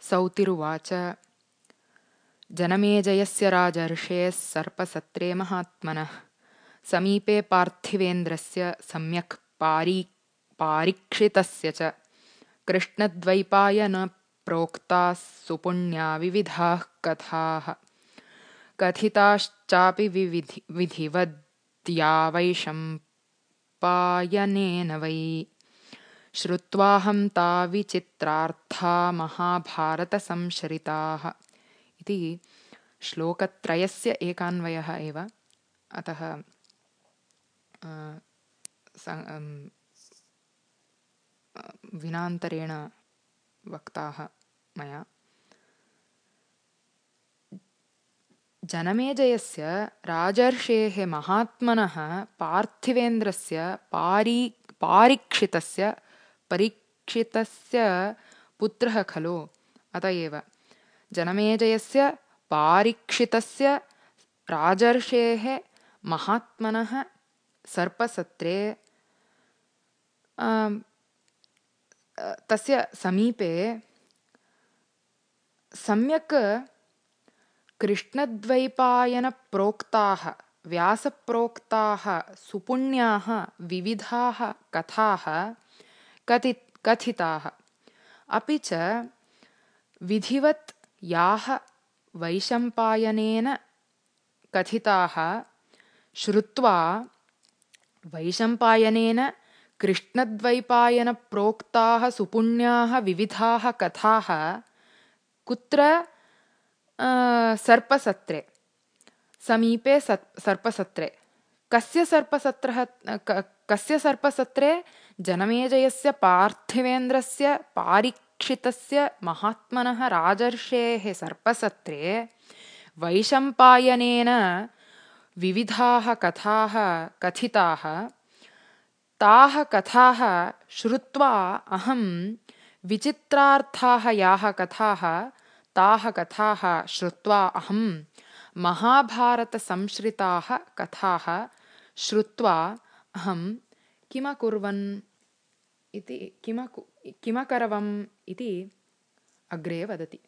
सौतिरुवाच। जनमेजयस्य राजर्षेः सर्पसत्रे महात्मनः समीपे पार्थिवेन्द्रस्य सम्यक् पारी पारीक्षितस्य च। कृष्णद्वैपायनप्रोक्ताः सुपुण्या विविधाः कथाः। कथिताश्चापि विविधि विधिवद्या वैशम्पायनेन वै श्रुत्वाहं ता विचित्रार्था महाभारतसंश्रिताः। इति श्लोकत्रयस्य एकान्वयः एव। अतः विनान्तरेण वक्ताः मया। जनमेजयस्य राजर्षेः महात्मनः पार्थिवेन्द्रस्य पारी पारीक्षितस्य परीक्षितस्य पुत्रः खलु? अत एव। जनमेजयस्य पारीक्षितस्य राजर्षेः महात्मनः सर्पसत्रे तस्य समीपे सम्यक् कृष्णद्वैपायनप्रोक्ताः व्यासप्रोक्ताः सुपुण्याः विविधाः कथाः कथि कथिताः। अपि च विधिवत् याः वैशम्पायनेन कथिताः श्रुत्वा वैशम्पायनेन कृष्णद्वैपायनप्रोक्ताः सुपुण्याः विविधाः कथाः कुत्र? सर्पसत्रे। समीपे सत् सर्पसत्रे। कस्य सर्पसत्रः कस्य सर्पसत्रे जनमेजयस्य पार्थिवेन्द्रस्य पारीक्षितस्य महात्मनः राजर्षेः सर्पसत्रे वैशम्पायनेन विविधाः कथाः कथिताः ताः कथाः श्रुत्वा अहं विचित्रार्थाः याः कथाः ताः कथाः श्रुत्वा अहं महाभारतसंश्रिताः कथाः श्रुत्वा अहं किमकुर्वन् इति किमकु किमकरवम् इति अग्रे वदति